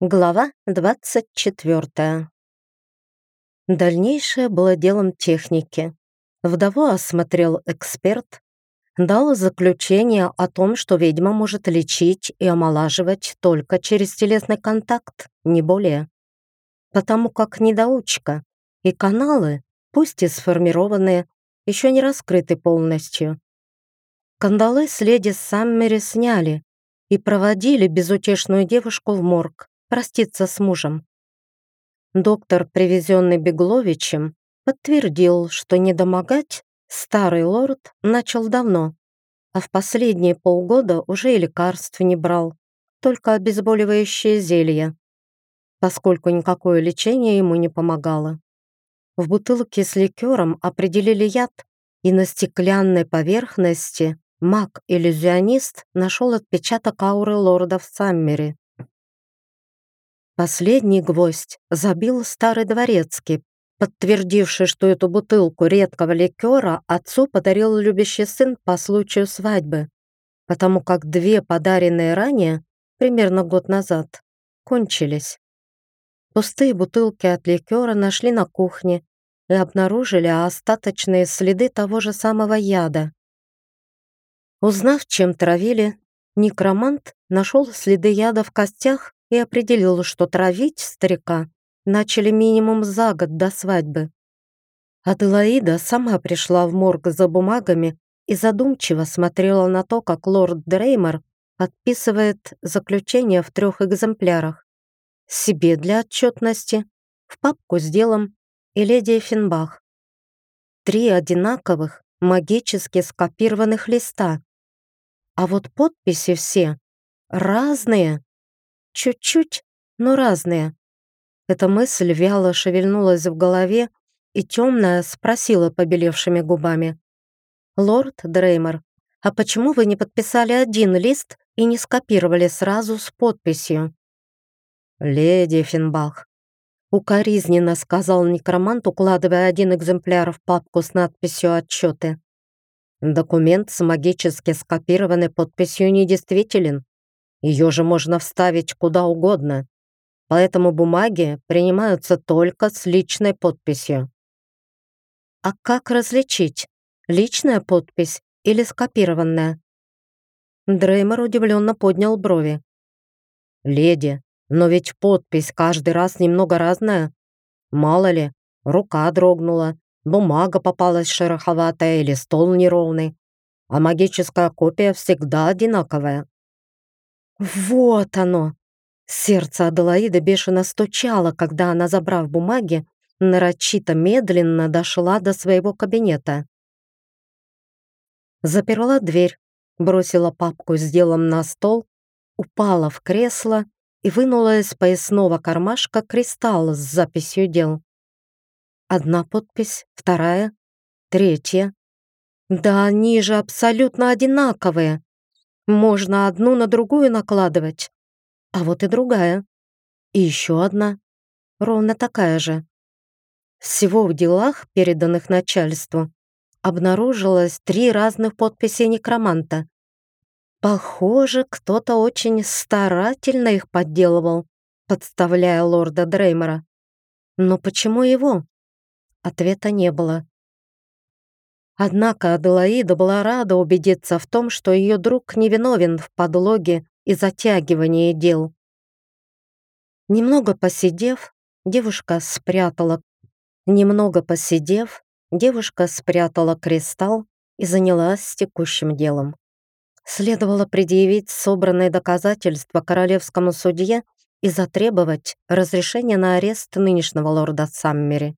Глава 24. Дальнейшее было делом техники. Вдову осмотрел эксперт, дал заключение о том, что ведьма может лечить и омолаживать только через телесный контакт, не более. Потому как недоучка, и каналы, пусть и сформированные, еще не раскрыты полностью. Кандалы с леди Саммери сняли и проводили безутешную девушку в морг проститься с мужем. Доктор, привезенный Бегловичем, подтвердил, что недомогать старый лорд начал давно, а в последние полгода уже и лекарств не брал, только обезболивающее зелье, поскольку никакое лечение ему не помогало. В бутылке с ликером определили яд, и на стеклянной поверхности маг-иллюзионист нашел отпечаток ауры лорда в Саммере. Последний гвоздь забил старый дворецкий, подтвердивший, что эту бутылку редкого ликера отцу подарил любящий сын по случаю свадьбы, потому как две подаренные ранее, примерно год назад, кончились. Пустые бутылки от ликера нашли на кухне и обнаружили остаточные следы того же самого яда. Узнав, чем травили, некромант нашел следы яда в костях и определил, что травить старика начали минимум за год до свадьбы. Аделаида сама пришла в морг за бумагами и задумчиво смотрела на то, как лорд Дреймер подписывает заключение в трех экземплярах. Себе для отчетности, в папку с делом и леди Финбах. Три одинаковых, магически скопированных листа. А вот подписи все разные. Чуть-чуть, но разные. Эта мысль вяло шевельнулась в голове, и темная спросила побелевшими губами. «Лорд Дреймер, а почему вы не подписали один лист и не скопировали сразу с подписью?» «Леди Финбах», — укоризненно сказал некромант, укладывая один экземпляр в папку с надписью «Отчеты». «Документ с магически скопированной подписью недействителен. Ее же можно вставить куда угодно, поэтому бумаги принимаются только с личной подписью. А как различить, личная подпись или скопированная? Дреймер удивленно поднял брови. «Леди, но ведь подпись каждый раз немного разная. Мало ли, рука дрогнула, бумага попалась шероховатая или стол неровный, а магическая копия всегда одинаковая. Вот оно! Сердце Аделаиды бешено стучало, когда она, забрав бумаги, нарочито медленно дошла до своего кабинета. Заперла дверь, бросила папку с делом на стол, упала в кресло и вынула из поясного кармашка кристалл с записью дел. Одна подпись, вторая, третья. Да они же абсолютно одинаковые. Можно одну на другую накладывать. А вот и другая. И еще одна. Ровно такая же. Всего в делах, переданных начальству, обнаружилось три разных подписи некроманта. Похоже, кто-то очень старательно их подделывал, подставляя лорда Дреймера. Но почему его? Ответа не было. Однако Аделаида была рада убедиться в том, что ее друг невиновен в подлоге и затягивании дел. Немного посидев, девушка спрятала Немного посидев, девушка спрятала кристалл и занялась текущим делом. Следовало предъявить собранные доказательства королевскому судье и затребовать разрешение на арест нынешнего лорда Саммери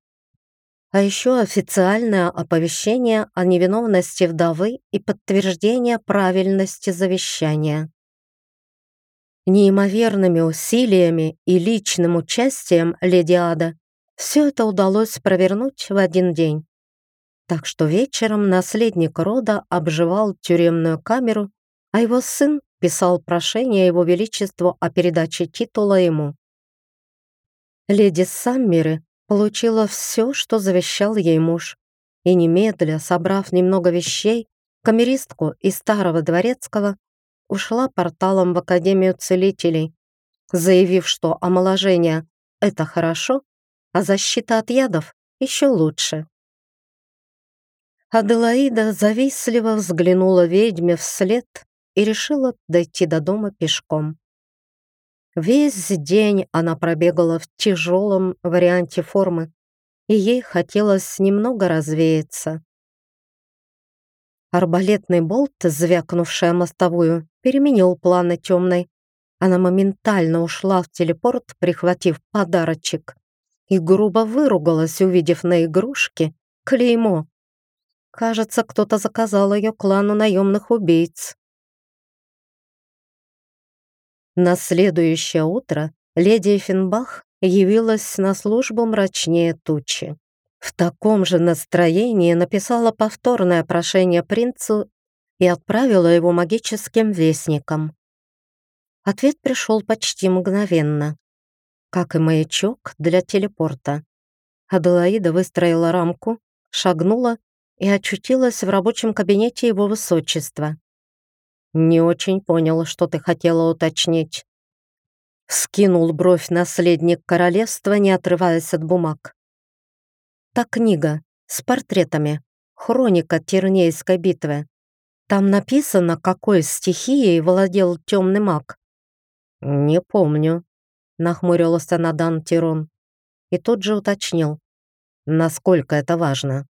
а еще официальное оповещение о невиновности вдовы и подтверждение правильности завещания. Неимоверными усилиями и личным участием леди Ада все это удалось провернуть в один день. Так что вечером наследник рода обживал тюремную камеру, а его сын писал прошение его величеству о передаче титула ему. Леди Саммеры получила все, что завещал ей муж, и немедля, собрав немного вещей, камеристку и старого дворецкого, ушла порталом в Академию целителей, заявив, что омоложение — это хорошо, а защита от ядов еще лучше. Аделаида завистливо взглянула ведьме вслед и решила дойти до дома пешком. Весь день она пробегала в тяжелом варианте формы, и ей хотелось немного развеяться. Арбалетный болт, звякнувший о мостовую, переменил планы темной. Она моментально ушла в телепорт, прихватив подарочек, и грубо выругалась, увидев на игрушке клеймо. Кажется, кто-то заказал ее клану наемных убийц. На следующее утро леди Эффенбах явилась на службу мрачнее тучи. В таком же настроении написала повторное прошение принцу и отправила его магическим вестникам. Ответ пришел почти мгновенно, как и маячок для телепорта. Аделаида выстроила рамку, шагнула и очутилась в рабочем кабинете его высочества. «Не очень понял, что ты хотела уточнить». Скинул бровь наследник королевства, не отрываясь от бумаг. Та книга с портретами, хроника Тернейской битвы. Там написано, какой стихией владел темный маг. «Не помню», — нахмурился Надан Тирон. И тут же уточнил. «Насколько это важно?»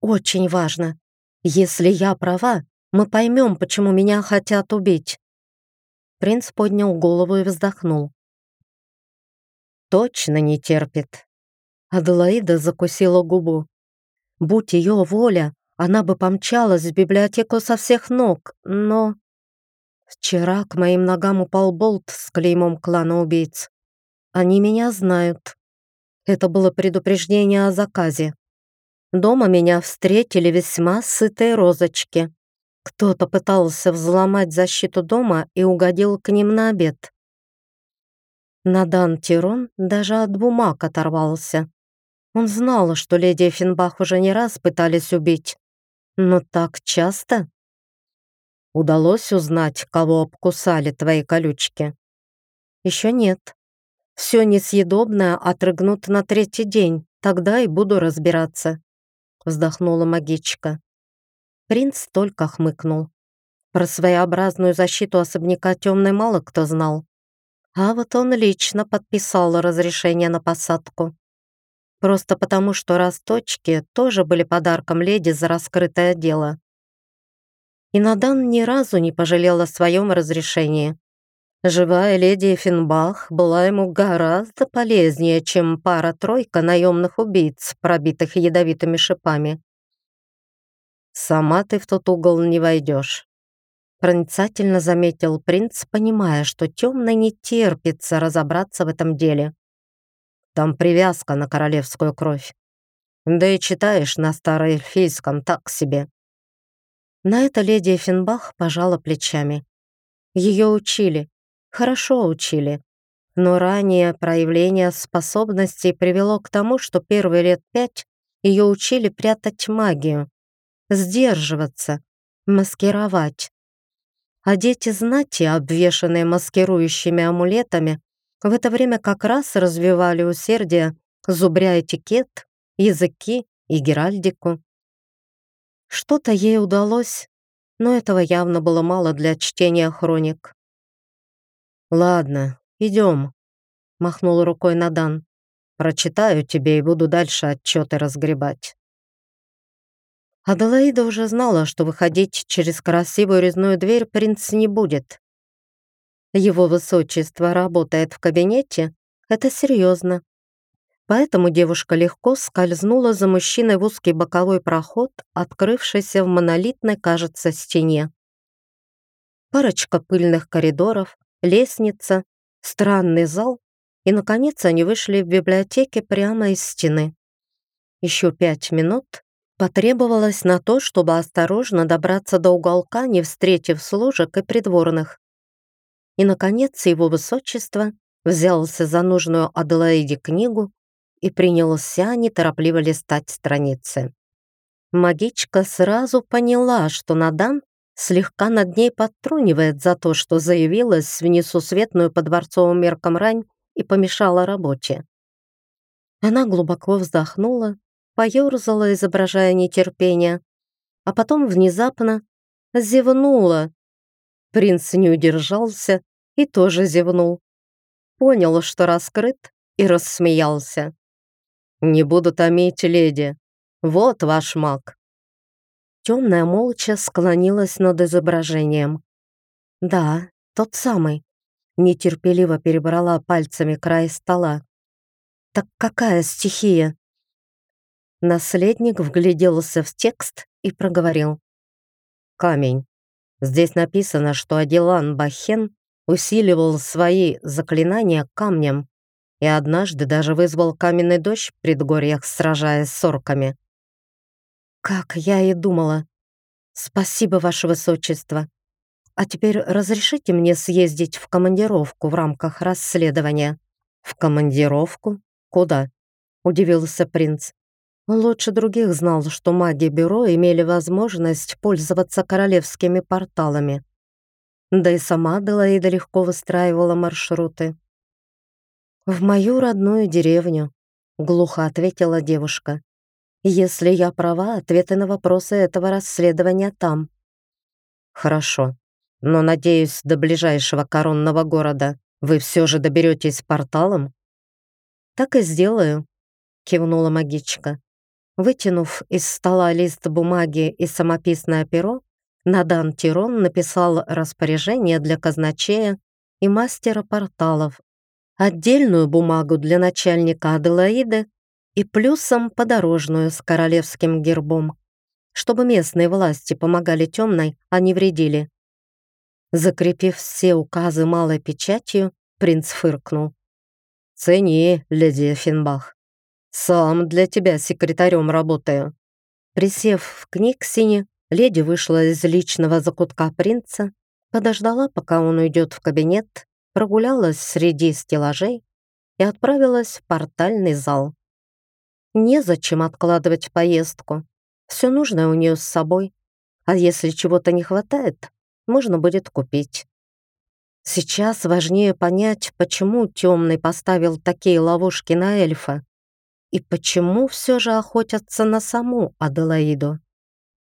«Очень важно. Если я права, мы поймем, почему меня хотят убить». Принц поднял голову и вздохнул. «Точно не терпит. Аделаида закусила губу. Будь ее воля, она бы помчалась в библиотеку со всех ног, но... Вчера к моим ногам упал болт с клеймом клана убийц. Они меня знают. Это было предупреждение о заказе. Дома меня встретили весьма сытые розочки. Кто-то пытался взломать защиту дома и угодил к ним на обед. Надан Тирон даже от бумаг оторвался. Он знал, что леди Финбах уже не раз пытались убить. Но так часто? Удалось узнать, кого обкусали твои колючки? Еще нет. Все несъедобное отрыгнут на третий день, тогда и буду разбираться. Вздохнула магичка. Принц только хмыкнул. Про своеобразную защиту особняка темной мало кто знал. А вот он лично подписал разрешение на посадку. Просто потому, что росточки тоже были подарком леди за раскрытое дело. И Надан ни разу не пожалел о своем разрешении. Живая леди Финбах была ему гораздо полезнее, чем пара-тройка наемных убийц, пробитых ядовитыми шипами. «Сама ты в тот угол не войдешь», — проницательно заметил принц, понимая, что темно не терпится разобраться в этом деле. Там привязка на королевскую кровь. Да и читаешь на староэльфийском так себе». На это леди Эффенбах пожала плечами. Ее учили, хорошо учили, но ранее проявление способностей привело к тому, что первые лет пять ее учили прятать магию, сдерживаться, маскировать. А дети знати, обвешанные маскирующими амулетами, в это время как раз развивали усердие, зубря этикет, языки и геральдику. Что-то ей удалось, но этого явно было мало для чтения хроник. «Ладно, идем», — махнул рукой Надан. «Прочитаю тебе и буду дальше отчеты разгребать». Аделаида уже знала, что выходить через красивую резную дверь принц не будет. Его высочество работает в кабинете, это серьезно. Поэтому девушка легко скользнула за мужчиной в узкий боковой проход, открывшийся в монолитной, кажется, стене. Парочка пыльных коридоров, лестница, странный зал, и, наконец, они вышли в библиотеке прямо из стены. Еще пять минут потребовалось на то, чтобы осторожно добраться до уголка, не встретив служек и придворных. И, наконец, его высочество взялся за нужную Аделаиде книгу и принялся неторопливо листать страницы. Магичка сразу поняла, что Надан слегка над ней подтрунивает за то, что заявилась в несусветную по дворцовым меркам рань и помешала работе. Она глубоко вздохнула, поёрзала, изображая нетерпение, а потом внезапно зевнула. Принц не удержался и тоже зевнул. Понял, что раскрыт, и рассмеялся. «Не буду томить, леди. Вот ваш маг». Темная молча склонилась над изображением. «Да, тот самый». Нетерпеливо перебрала пальцами край стола. «Так какая стихия?» Наследник вгляделся в текст и проговорил. «Камень. Здесь написано, что Аделан Бахен усиливал свои заклинания камнем и однажды даже вызвал каменный дождь в предгорьях, сражаясь с орками. «Как я и думала. Спасибо, Ваше Высочество. А теперь разрешите мне съездить в командировку в рамках расследования?» «В командировку? Куда?» — удивился принц. Лучше других знал, что маги Бюро имели возможность пользоваться королевскими порталами. Да и сама Делаида легко выстраивала маршруты. «В мою родную деревню», — глухо ответила девушка. «Если я права, ответы на вопросы этого расследования там». «Хорошо, но, надеюсь, до ближайшего коронного города вы все же доберетесь порталом?» «Так и сделаю», — кивнула магичка. Вытянув из стола лист бумаги и самописное перо, Надан Тирон написал распоряжение для казначея и мастера порталов, отдельную бумагу для начальника Аделаиды и плюсом подорожную с королевским гербом, чтобы местные власти помогали темной, а не вредили. Закрепив все указы малой печатью, принц фыркнул. «Цени, леди Финбах. Сам для тебя секретарем работаю». Присев в книгсине, Леди вышла из личного закутка принца, подождала, пока он уйдет в кабинет, прогулялась среди стеллажей и отправилась в портальный зал. Незачем откладывать поездку. Все нужное у нее с собой. А если чего-то не хватает, можно будет купить. Сейчас важнее понять, почему Темный поставил такие ловушки на эльфа и почему все же охотятся на саму Аделаиду.